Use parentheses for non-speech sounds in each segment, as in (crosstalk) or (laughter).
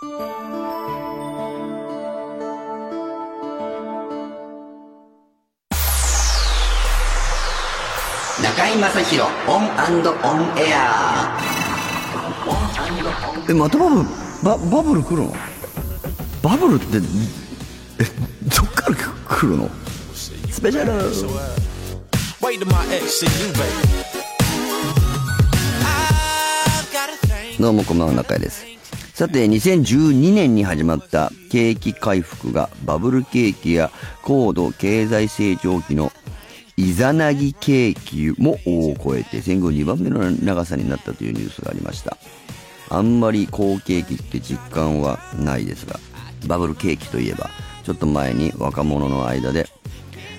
中居正広オンオンエア。えまたバブルババブル来るのバブルってえどっから来るの？スペシャル。Wait till my ex see you, baby. I've got a thing. どうもこんばんは中井ですさて2012年に始まった景気回復がバブル景気や高度経済成長期のイザナギ景気もを超えて戦後2番目の長さになったというニュースがありました。あんまり好景気って実感はないですがバブル景気といえばちょっと前に若者の間で、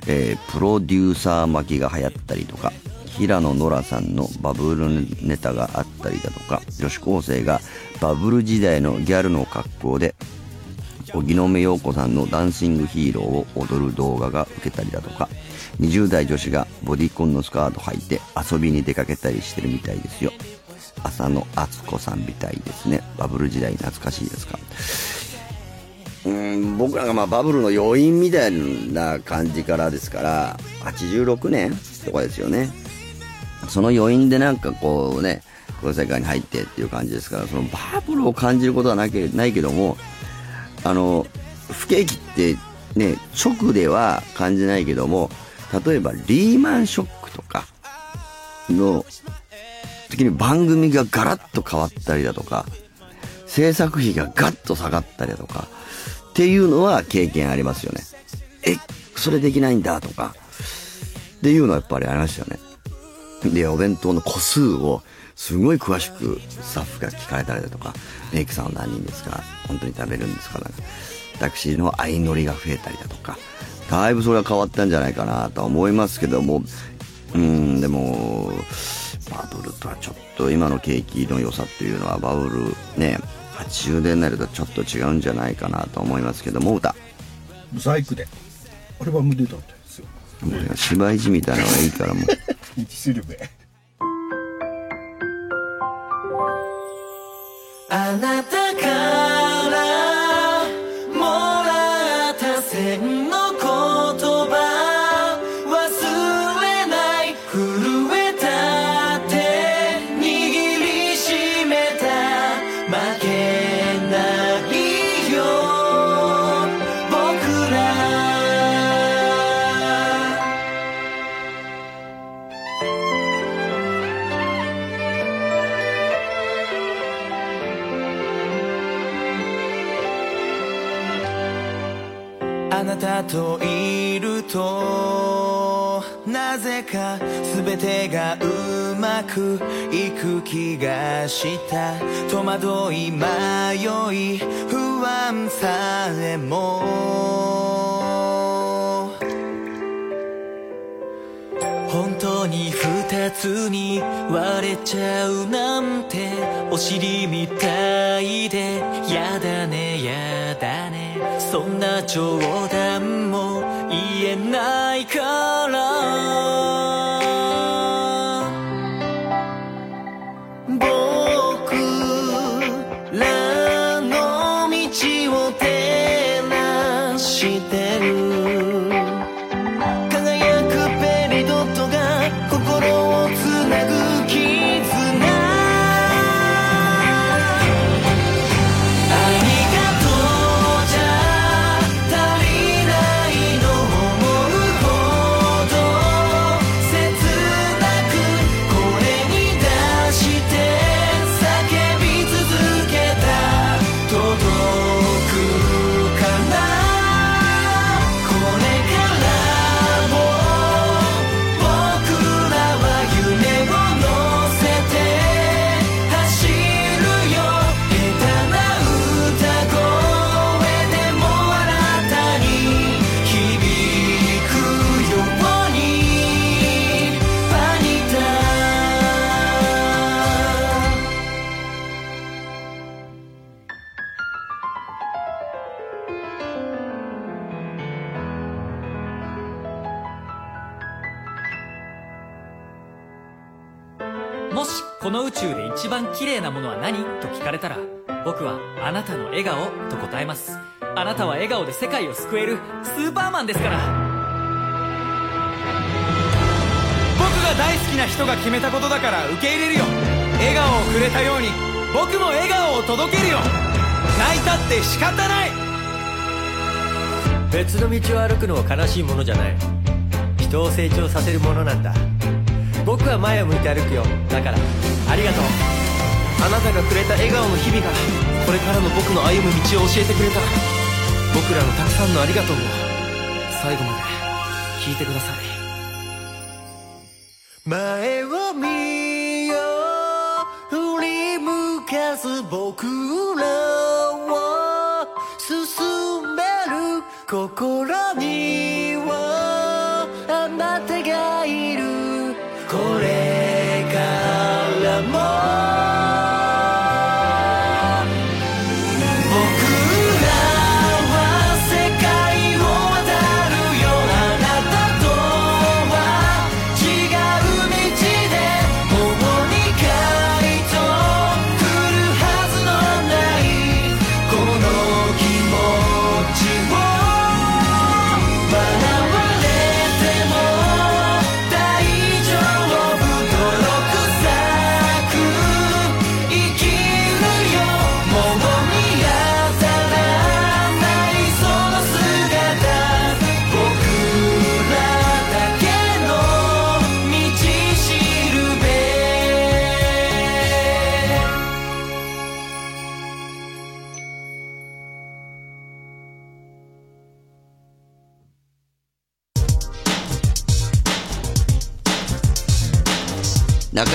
えープロデューサー巻きが流行ったりとか平野ノラさんのバブルネタがあったりだとか女子高生がバブル時代のギャルの格好で荻野目洋子さんのダンシングヒーローを踊る動画が受けたりだとか20代女子がボディコンのスカート履いて遊びに出かけたりしてるみたいですよ。浅野敦子さんみたいですね。バブル時代懐かしいですか？うーん僕らがまあバブルの要因みたいな感じからですから86年とかですよね。その余韻でなんかこうねこの世界に入ってっていう感じですからそのバブルを感じることはなけないけどもあの不景気ってね直では感じないけども例えばリーマンショックとかの時に番組がガラッと変わったりだとか制作費がガッと下がったりだとかっていうのは経験ありますよね。えそれできないんだとかっていうのはやっぱりありましたよね。で、お弁当の個数をすごい詳しくスタッフが聞かれたりだとか、メイクさんは何人ですか本当に食べるんですかなんか。タクシーの相乗りが増えたりだとか、だいぶそれは変わったんじゃないかなとは思いますけども、うん、でも、バブルとはちょっと今の景気の良さっていうのはバブルね、80年になるとちょっと違うんじゃないかなと思いますけども、歌。細工で。アルバム出たんですよ。芝居地みたいなのがいいからもう。あなたからか全てがうまくいく気がした。戸惑い迷い不安さえも。本当に二つに割れちゃうなんてお尻みたいでやだねやだね。そんな冗談も言えないから。かれたら僕はあなたの笑顔と答えます。あなたは笑顔で世界を救えるスーパーマンですから。僕が大好きな人が決めたことだから受け入れるよ。笑顔をくれたように僕も笑顔を届けるよ。泣いたって仕方ない。別の道を歩くのは悲しいものじゃない。人を成長させるものなんだ。僕は前を向いて歩くよ。だからありがとう。あなたがくれた笑顔の日々がこれからの僕の歩む道を教えてくれた僕らのたくさんのありがとうを最後まで聞いてください。前を見よう振り向かず僕らを進める心に。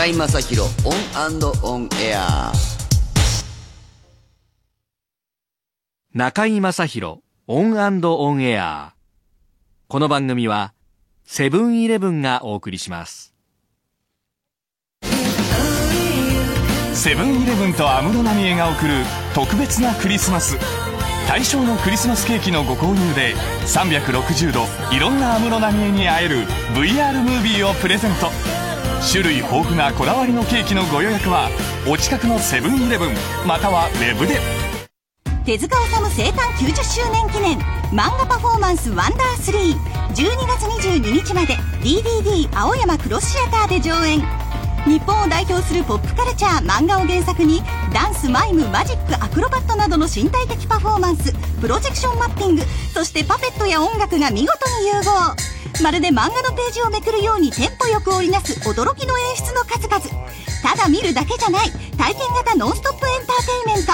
中居正広 ON & ON AIR。中居正広 ON & ON AIR。この番組はセブンイレブンがお送りします。セブンイレブンと安室奈美恵が送る特別なクリスマス。対象のクリスマスケーキのご購入で360度いろんな安室奈美恵に会える VR ムービーをプレゼント種類豊富なこだわりのケーキのご予約はお近くのセブンイレブンまたはウェブで。手塚治虫生誕90周年記念漫画パフォーマンスワンダー3 12月22日まで DVD 青山クロスシアターで上演。日本を代表するポップカルチャー漫画を原作にダンスマイムマジックアクロバットなどの身体的パフォーマンスプロジェクションマッピングそしてパペットや音楽が見事に融合。まるで漫画のページをめくるようにテンポよく織りなす驚きの演出の数々。ただ見るだけじゃない体験型ノンストップエンターテインメント。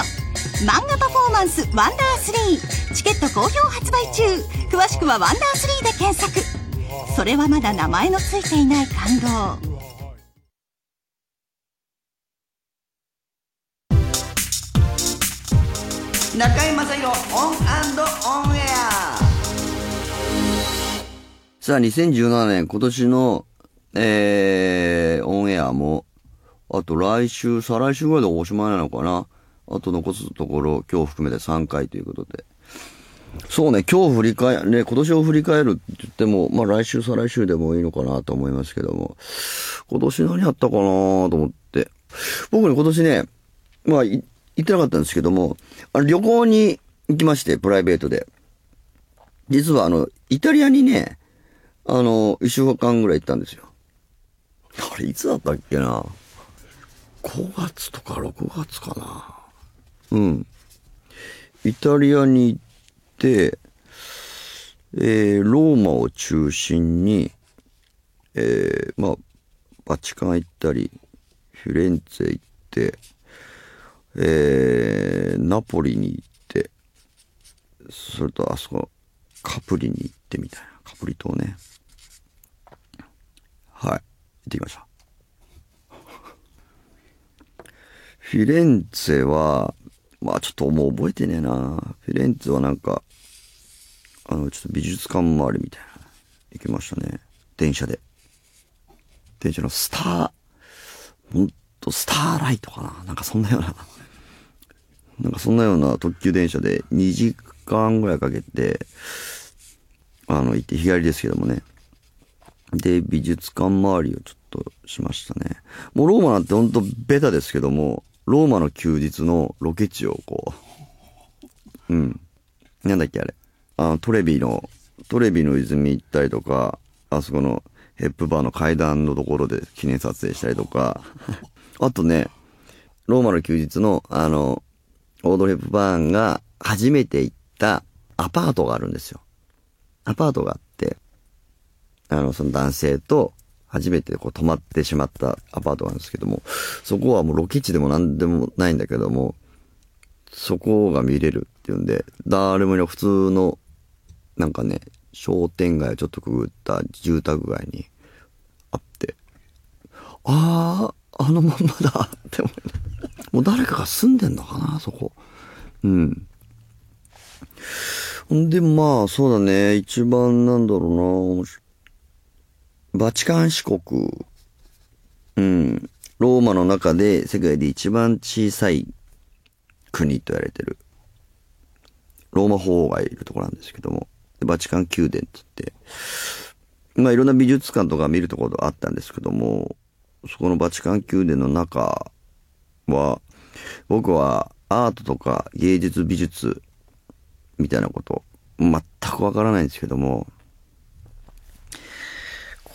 漫画パフォーマンスワンダー3チケット好評発売中。詳しくはワンダー3で検索。それはまだ名前のついていない感動。中居正広 ON & ON AIR。さあ、2017年、今年の、えー、オンエアも、あと来週、再来週ぐらいでおしまいなのかな？あと残すところ、今日含めて3回ということで。そうね、今日振り返、ね、今年を振り返るって言っても、まあ来週、再来週でもいいのかなと思いますけども、今年何やったかなと思って。僕ね、今年ね、まあ、行ってなかったんですけども、あの旅行に行きまして、プライベートで。実はあの、イタリアにね、あの、一週間ぐらい行ったんですよ。あれ、いつだったっけな ?5 月とか6月かなうん。イタリアに行って、えー、ローマを中心に、えー、まあ、バチカン行ったり、フィレンツェ行って、えー、ナポリに行って、それとあそこ、カプリに行ってみたいな。カプリ島ね。はい。行ってきました。フィレンツェは、まあちょっともう覚えてねえな。フィレンツェはなんか、あの、ちょっと美術館周りみたいな。行きましたね。電車で。電車のスター、ほんとスターライトかな。なんかそんなような。なんかそんなような特急電車で2時間ぐらいかけて、あの、行って日帰りですけどもね。で、美術館周りをちょっとしましたね。もうローマなんてほんとベタですけども、ローマの休日のロケ地をこう、うん。なんだっけあれ。あの、トレビの、トレビの泉行ったりとか、あそこのヘップバーの階段のところで記念撮影したりとか、(laughs) あとね、ローマの休日の、あの、オードリー・ヘップバーンが初めて行ったアパートがあるんですよ。アパートがあって、あの、その男性と初めてこう泊まってしまったアパートがあるんですけども、そこはもうロケ地でも何でもないんだけども、そこが見れるっていうんで、誰もいない普通の、なんかね、商店街をちょっとくぐった住宅街にあって、ああ、あのまんまだ (laughs) って思う。もう誰かが住んでんのかな、そこ。うん。ほんで、まあ、そうだね。一番なんだろうな。バチカン四国。うん。ローマの中で世界で一番小さい国と言われてる。ローマ法王がいるところなんですけども。バチカン宮殿っつって。まあいろんな美術館とか見るところがあったんですけども、そこのバチカン宮殿の中は、僕はアートとか芸術美術みたいなこと、全くわからないんですけども、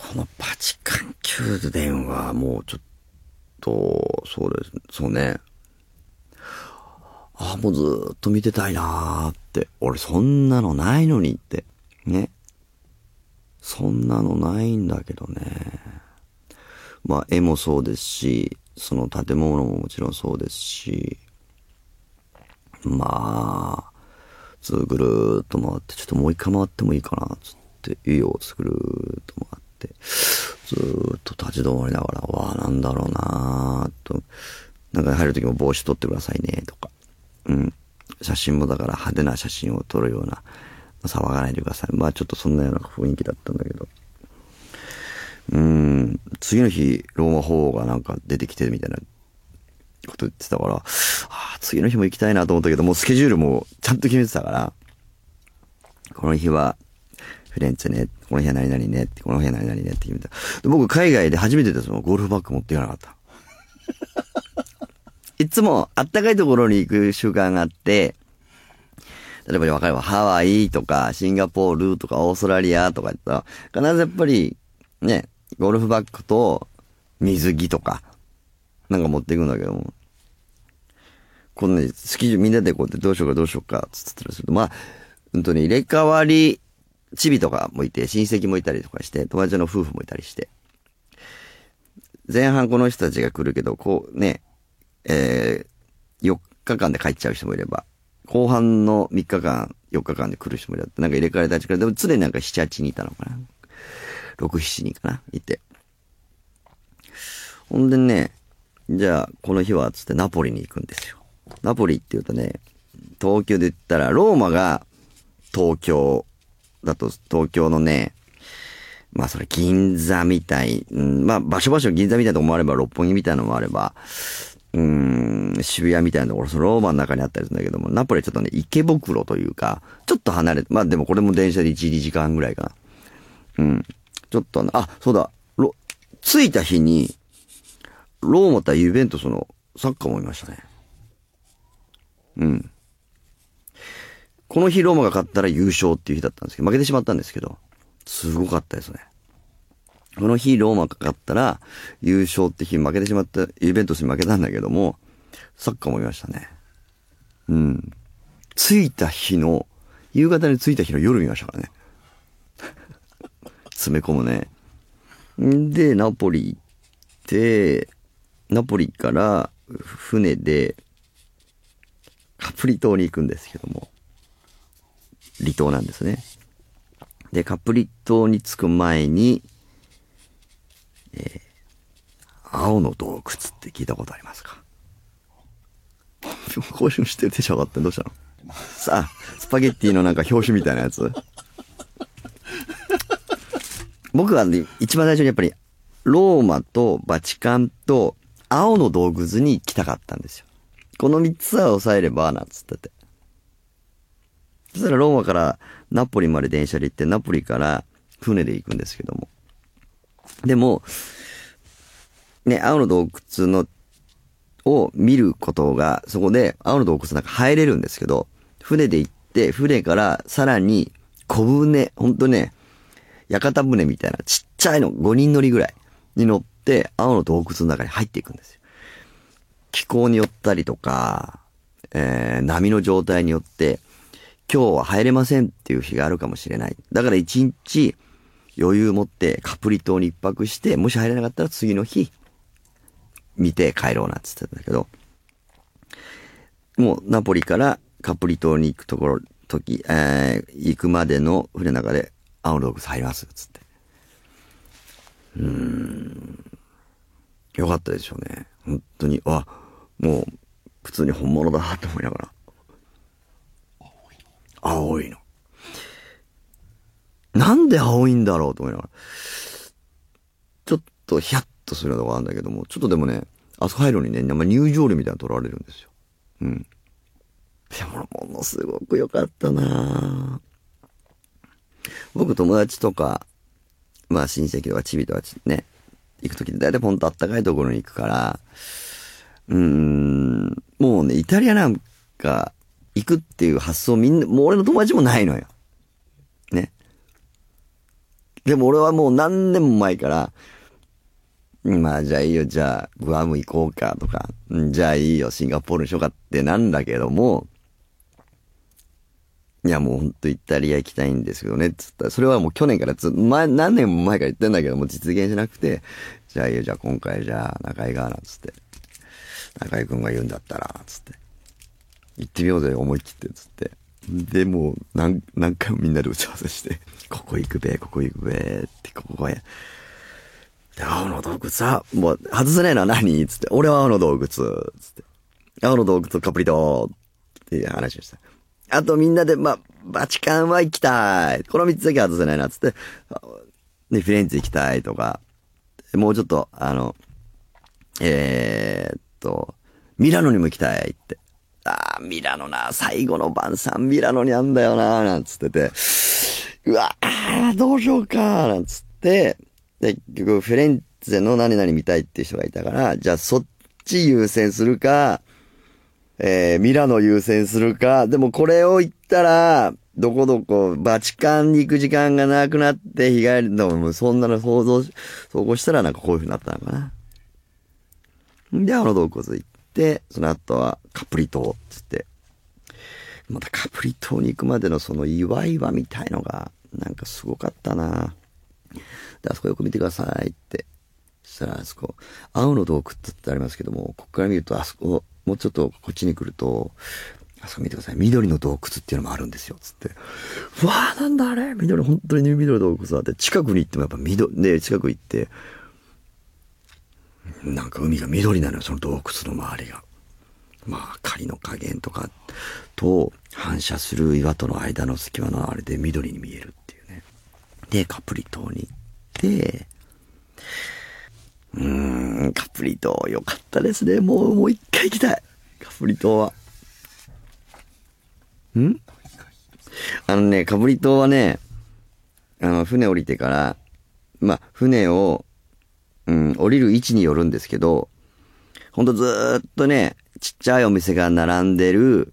このバチカン宮殿はもうちょっと、そうです、そうね。ああ、もうずっと見てたいなーって。俺そんなのないのにって。ね。そんなのないんだけどね。まあ絵もそうですし、その建物ももちろんそうですし、まあ、ずぐるーっと回って、ちょっともう一回回ってもいいかな、つって、いいよ、つぐるーっと回って、ずっと立ち止まりながら、わあ、なんだろうなーと、なんか入るときも帽子取ってくださいね、とか。うん。写真もだから派手な写真を撮るような、騒がないでください。まあちょっとそんなような雰囲気だったんだけど。うん。次の日、ローマ法王がなんか出てきてみたいなこと言ってたから、ああ、次の日も行きたいなと思ったけど、もうスケジュールもちゃんと決めてたから、この日はフレンツェね、この日は何々ねって、この日は何々ねって決めた。僕海外で初めてですもん、ゴルフバッグ持っていかなかった。(laughs) いつもあったかいところに行く習慣があって、例えばわかるわ、ハワイとか、シンガポールとか、オーストラリアとか言ったら、必ずやっぱり、ね、ゴルフバッグと水着とか、なんか持っていくんだけども、このね、スキー場みんなでこうやってどうしようかどうしようか、つったりすると、まあ、うんとね、入れ替わり、チビとかもいて、親戚もいたりとかして、友達の夫婦もいたりして、前半この人たちが来るけど、こうね、えー、4日間で帰っちゃう人もいれば、後半の3日間、4日間で来る人もいるって、なんか入れ替わり立ちから、でも常になんか7、8人いたのかな。6、7人かな、いて。ほんでね、じゃあ、この日は、つってナポリに行くんですよ。ナポリって言うとね、東京で言ったら、ローマが東京だと、東京のね、まあそれ銀座みたい、うん、まあ場所場所銀座みたいなとこもあれば、六本木みたいなのもあれば、うん、渋谷みたいなところ、そのローマの中にあったりするんだけども、ナポリはちょっとね、池袋というか、ちょっと離れて、まあでもこれも電車で1、2時間ぐらいかな。うん。ちょっとあ、そうだ、ロ、着いた日に、ローマ対ユベントスのサッカーも見ましたね。うん。この日ローマが勝ったら優勝っていう日だったんですけど、負けてしまったんですけど、すごかったですね。この日ローマが勝ったら優勝って日負けてしまった、ユベントスに負けたんだけども、サッカーも見ましたね。うん。着いた日の、夕方に着いた日の夜見ましたからね。(laughs) 詰め込むね。んで、ナポリ行って、ナポリから船でカプリ島に行くんですけども、離島なんですね。で、カプリ島に着く前に、えー青の洞窟って聞いたことありますか？(laughs) 更新してる手帳上がってどうしたの？さあ、スパゲッティのなんか表紙みたいなやつ。(laughs) 僕はね、一番最初にやっぱり、ローマとバチカンと青の洞窟に来たかったんですよ。この三つは抑えれば、なんつってて。そしたらローマからナポリまで電車で行って、ナポリから船で行くんですけども。でも、ね、青の洞窟の、を見ることが、そこで青の洞窟の中入れるんですけど、船で行って、船からさらに小舟、ほんとね、屋形船みたいなちっちゃいの5人乗りぐらいに乗って、青の洞窟の中に入っていくんですよ。気候によったりとか、えー、波の状態によって、今日は入れませんっていう日があるかもしれない。だから一日余裕持ってカプリ島に一泊して、もし入れなかったら次の日見て帰ろうなって言ってたんだけど、もうナポリからカプリ島に行くところ、時、えー、行くまでの船の中で青の洞窟入ります、つって。うーん。よかったでしょうね。本当に、あ、もう、普通に本物だって思いながら。青いの。なんで青いんだろうと思いながら。ちょっとヒヤッとするのがあるんだけども、ちょっとでもね、あそこ入るのにね、入場料みたいなの取られるんですよ。うん。でも、ものすごく良かったな僕友達とか、まあ親戚とかチビとかね、行くときって大体ほんとあったかいところに行くから、うーん、もうね、イタリアなんか行くっていう発想みんな、もう俺の友達もないのよ。ね。でも俺はもう何年も前から、まあじゃあいいよ、じゃあグアム行こうかとか、じゃあいいよ、シンガポールにしようかってなんだけども、いやもうほんとイタリア行きたいんですけどね、つったら、それはもう去年からず、前、何年も前から言ってんだけども実現しなくて、じゃあいいよ、じゃあ今回じゃあ中井が、なんつって。中井くんが言うんだったら、つって。行ってみようぜ、思い切って、つって。で、もう、何、何回もみんなで打ち合わせして、ここ行くべ、ここ行くべ、って、ここへ。で、青の洞窟さ、もう、外せないのは何？つって、俺は青の洞窟、つって。青の洞窟カプリ島っていう話をした。あとみんなで、まあ、バチカンは行きたい。この三つだけ外せないな、つって。で、フィレンツェ行きたいとか、もうちょっと、あの、えー、っと、ミラノにも行きたいって。あ、ミラノな、最後の晩餐ミラノにあんだよな、なんつってて。うわあー、どうしようか、なんつって。で、結局、フィレンツェの何々見たいっていう人がいたから、じゃあそっち優先するか、えー、ミラノ優先するか、でもこれを言ったら、どこどこ、バチカンに行く時間がなくなって、日帰りの、もうそんなの想像し、総合したらなんかこういう風になったのかな。で、あの洞窟行って、その後はカプリ島っ、つって。またカプリ島に行くまでのその祝い場みたいのが、なんかすごかったなで、あそこよく見てくださいって。そしたら、あそこ、青の洞窟ってありますけども、ここから見ると、あそこ、もうちょっとこっちに来ると、あそこ見てください。緑の洞窟っていうのもあるんですよ。つって。うわあなんだあれ緑、本当に緑の洞窟だって。近くに行ってもやっぱ緑、ね、近く行って、なんか海が緑なのよ、その洞窟の周りが。まあ、仮の加減とかと反射する岩との間の隙間のあれで緑に見えるっていうね。で、カプリ島に行って、うーん、カプリ島よかったですね。もう、もう一回行きたい。カプリ島は。ん？あのね、カプリ島はね、あの、船降りてから、まあ、船を、うん、降りる位置によるんですけど、ほんとずーっとね、ちっちゃいお店が並んでる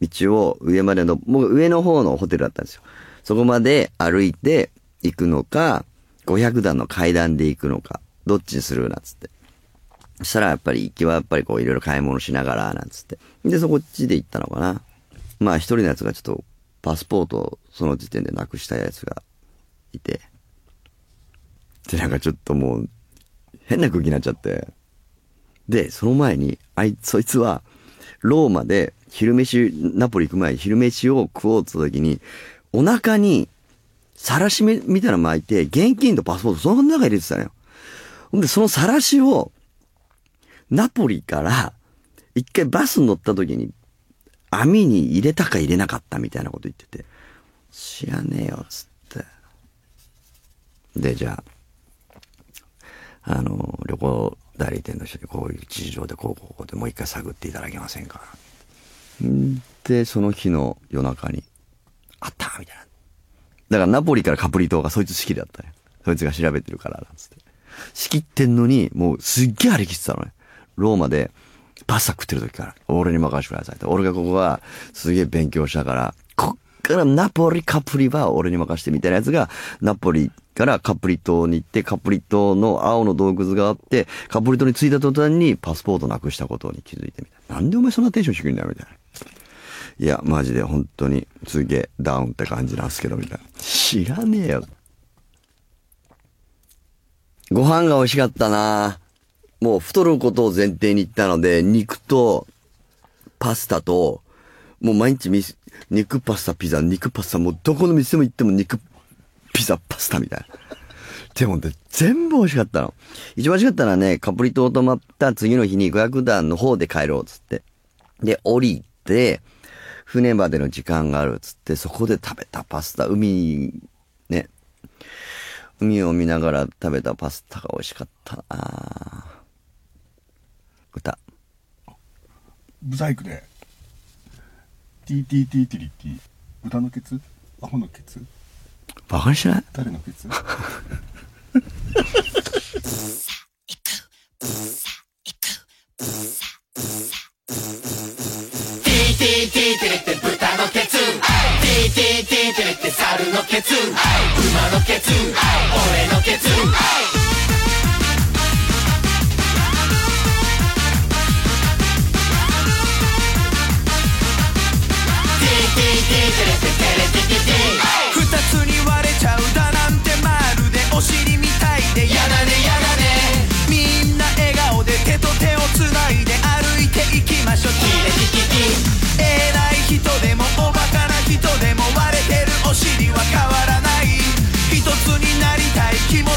道を上までの、もう上の方のホテルだったんですよ。そこまで歩いて行くのか、500段の階段で行くのか、どっちにするなっつって。そしたらやっぱり行きはやっぱりこういろいろ買い物しながら、なんつって。で、そこっちで行ったのかな。まあ一人のやつがちょっとパスポートをその時点でなくしたやつがいて。で、なんかちょっともう変な空気になっちゃって。で、その前に、あいつ、そいつは、ローマで昼飯、ナポリ行く前に昼飯を食おうって時に、お腹に、さらしみたいなの巻いて、現金とパスポートその中入れてたのよ。ほんで、そのさらしを、ナポリから、一回バスに乗った時に、網に入れたか入れなかったみたいなこと言ってて、知らねえよ、つって。で、じゃあ、あの、旅行代理店の人にこういう事情でこうこうこうでもう一回探っていただけませんかで、その日の夜中に、あったみたいな。だからナポリからカプリ島がそいつ好きだったね。そいつが調べてるから、なんつって。仕切ってんのに、もうすっげえ張り切ってたのね。ローマで、パスタ食ってる時から、俺に任せてくださいって。俺がここは、すげえ勉強したから、こっからナポリカプリは俺に任せてみたいなやつが、ナポリからカプリ島に行って、カプリ島の青の洞窟があって、カプリ島に着いた途端にパスポートなくしたことに気づいてみたな。んでお前そんなテンション低いんだよみたいな。いや、マジで本当にすげえダウンって感じなんですけど、みたいな。知らねえよ。ご飯が美味しかったなもう太ることを前提に言ったので、肉とパスタと、もう毎日み肉パスタピザ、肉パスタ、もうどこの店も行っても肉ピザパスタみたいな。でもね、全部美味しかったの。一番美味しかったのはね、カプリ島泊まった次の日に500段の方で帰ろうっつって。で、降りて、船までの時間があるっつって、そこで食べたパスタ、海、ね、海を見ながら食べたパスタが美味しかったな歌。ブサイクで TTT ティリティ歌のケツ？アホのケツ？バカにしない？誰のケツ？二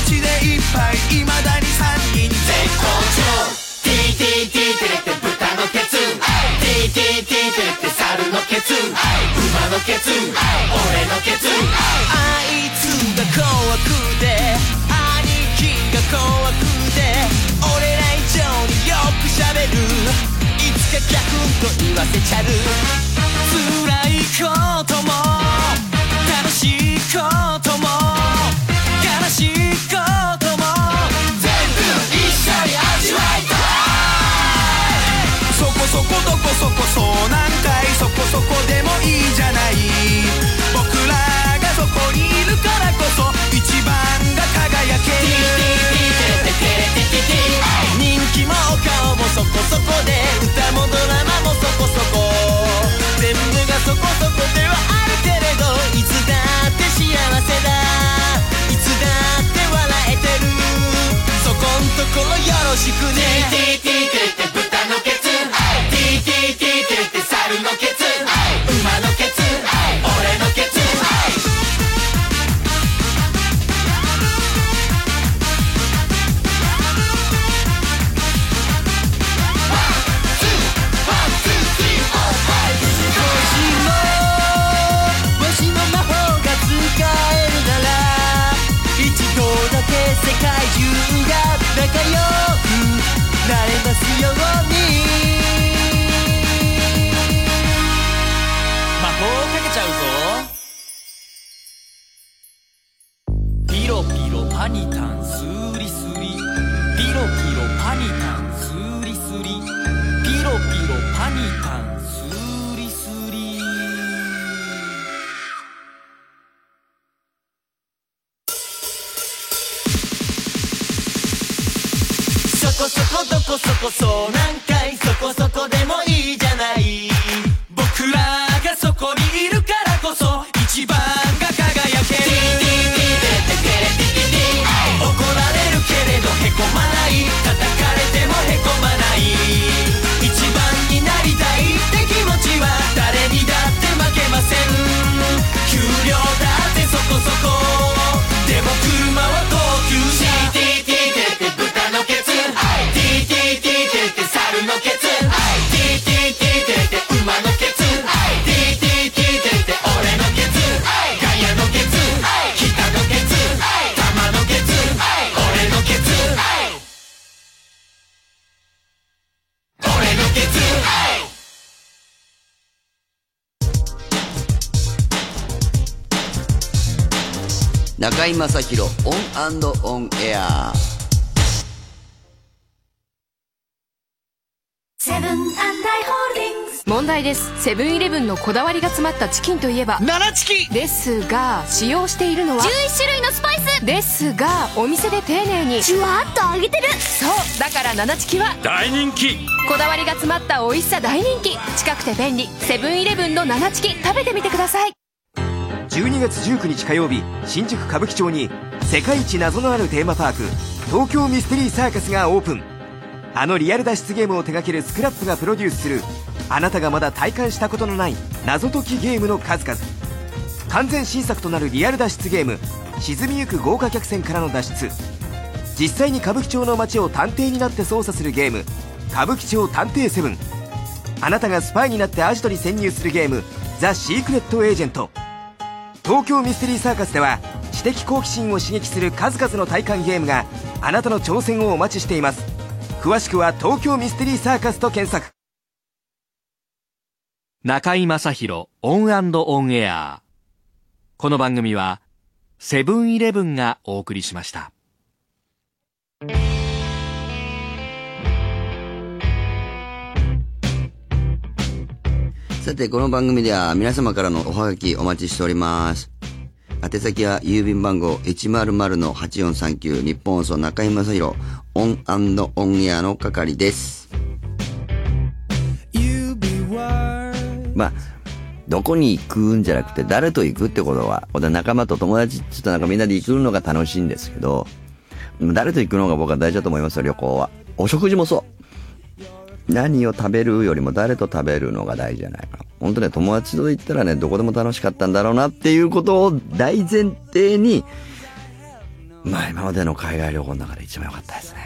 い気持ちでいっぱい未だに三人絶好調。TTT テレって豚のケツ。TTT テレって猿のケツ。馬のケツ。俺のケツ。あいつが怖くて兄貴が怖くて俺ら以上によく喋る。いつかギャフンと言わせちゃう辛いことも楽しいこともことも全部一緒に味わいたいそこそこどこそこそうなんかいそこそこでもいいじゃない僕らがそこにいるからこそ一番が輝ける人気もお顔もそこそこで歌もドラマもそこそこ全部がそこそこではあるけれどいつだって幸せだ。心よろしくね TTT って豚のケツ TTT って猿のケツ中居正広 ON & ON AIR。セブン・ー問題です。セブンイレブンのこだわりが詰まったチキンといえば7チキンですが使用しているのは11種類のスパイス。ですがお店で丁寧に。じゅわっと揚げたて。そうだから7チキンは大人気。こだわりが詰まった美味しさ大人気。近くて便利。セブンイレブンの7チキン食べてみてください。12月19日火曜日新宿歌舞伎町に世界一謎のあるテーマパーク東京ミステリーサーカスがオープン。あのリアル脱出ゲームを手掛けるスクラップがプロデュースするあなたがまだ体感したことのない謎解きゲームの数々。完全新作となるリアル脱出ゲーム沈みゆく豪華客船からの脱出。実際に歌舞伎町の街を探偵になって操作するゲーム歌舞伎町探偵セブン。あなたがスパイになってアジトに潜入するゲームザ・シークレット・エージェント。東京ミステリーサーカスでは知的好奇心を刺激する数々の体感ゲームがあなたの挑戦をお待ちしています。詳しくは東京ミステリーサーカスと検索。中居正広 ON & ON AIR。この番組はセブンイレブンがお送りしました。さて、この番組では皆様からのおはがきお待ちしております。宛先は郵便番号100-8439ニッポン放送中居正広 ON & ON AIR の係です。まあ、どこに行くんじゃなくて誰と行くってことは、仲間と友達ちょっとなんかみんなで行くのが楽しいんですけど、誰と行くのが僕は大事だと思いますよ、旅行は。お食事もそう。何を食べるよりも誰と食べるのが大事じゃないかな。本当ね、友達と行ったらね、どこでも楽しかったんだろうなっていうことを大前提に、まあ今までの海外旅行の中で一番良かったですね。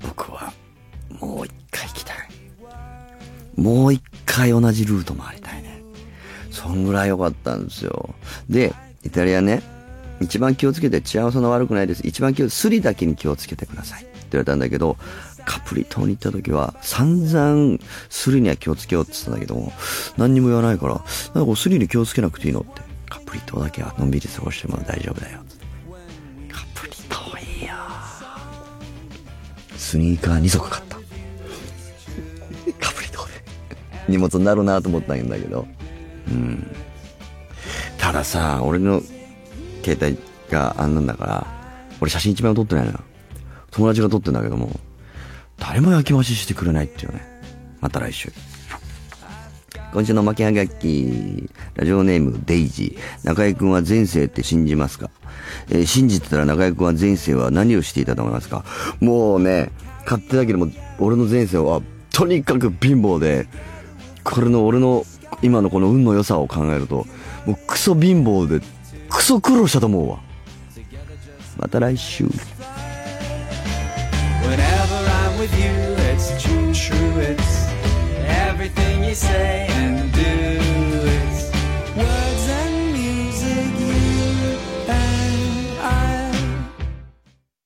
僕は、もう一回行きたい。もう一回同じルート回りたいね。そんぐらい良かったんですよ。で、イタリアね、一番気をつけて治安はそんな悪くないです。一番気を、スリだけに気をつけてください。って言われたんだけど、カプリ島に行った時は、散々スリには気をつけようって言ってたんだけども、何にも言わないから、なんかスリに気をつけなくていいのって。カプリ島だけはのんびり過ごしても大丈夫だよ。カプリ島いいよ。スニーカー2足買った。カプリ島で。荷物になるなと思ったんだけど。うん。たださ、俺の携帯があんなんだから、俺写真一枚も撮ってないのよ。友達が撮ってんだけども、誰も焼き増ししてくれないっていうね。また来週。今週の巻きはがき、ラジオネームデイジー。中居くんは前世って信じますか、えー信じてたら中居くんは前世は何をしていたと思いますか？もうね、勝手だけども、俺の前世は、とにかく貧乏で、これの俺の今のこの運の良さを考えると、もうクソ貧乏で、クソ苦労したと思うわ。また来週。with you. It's true, true, it's everything you say.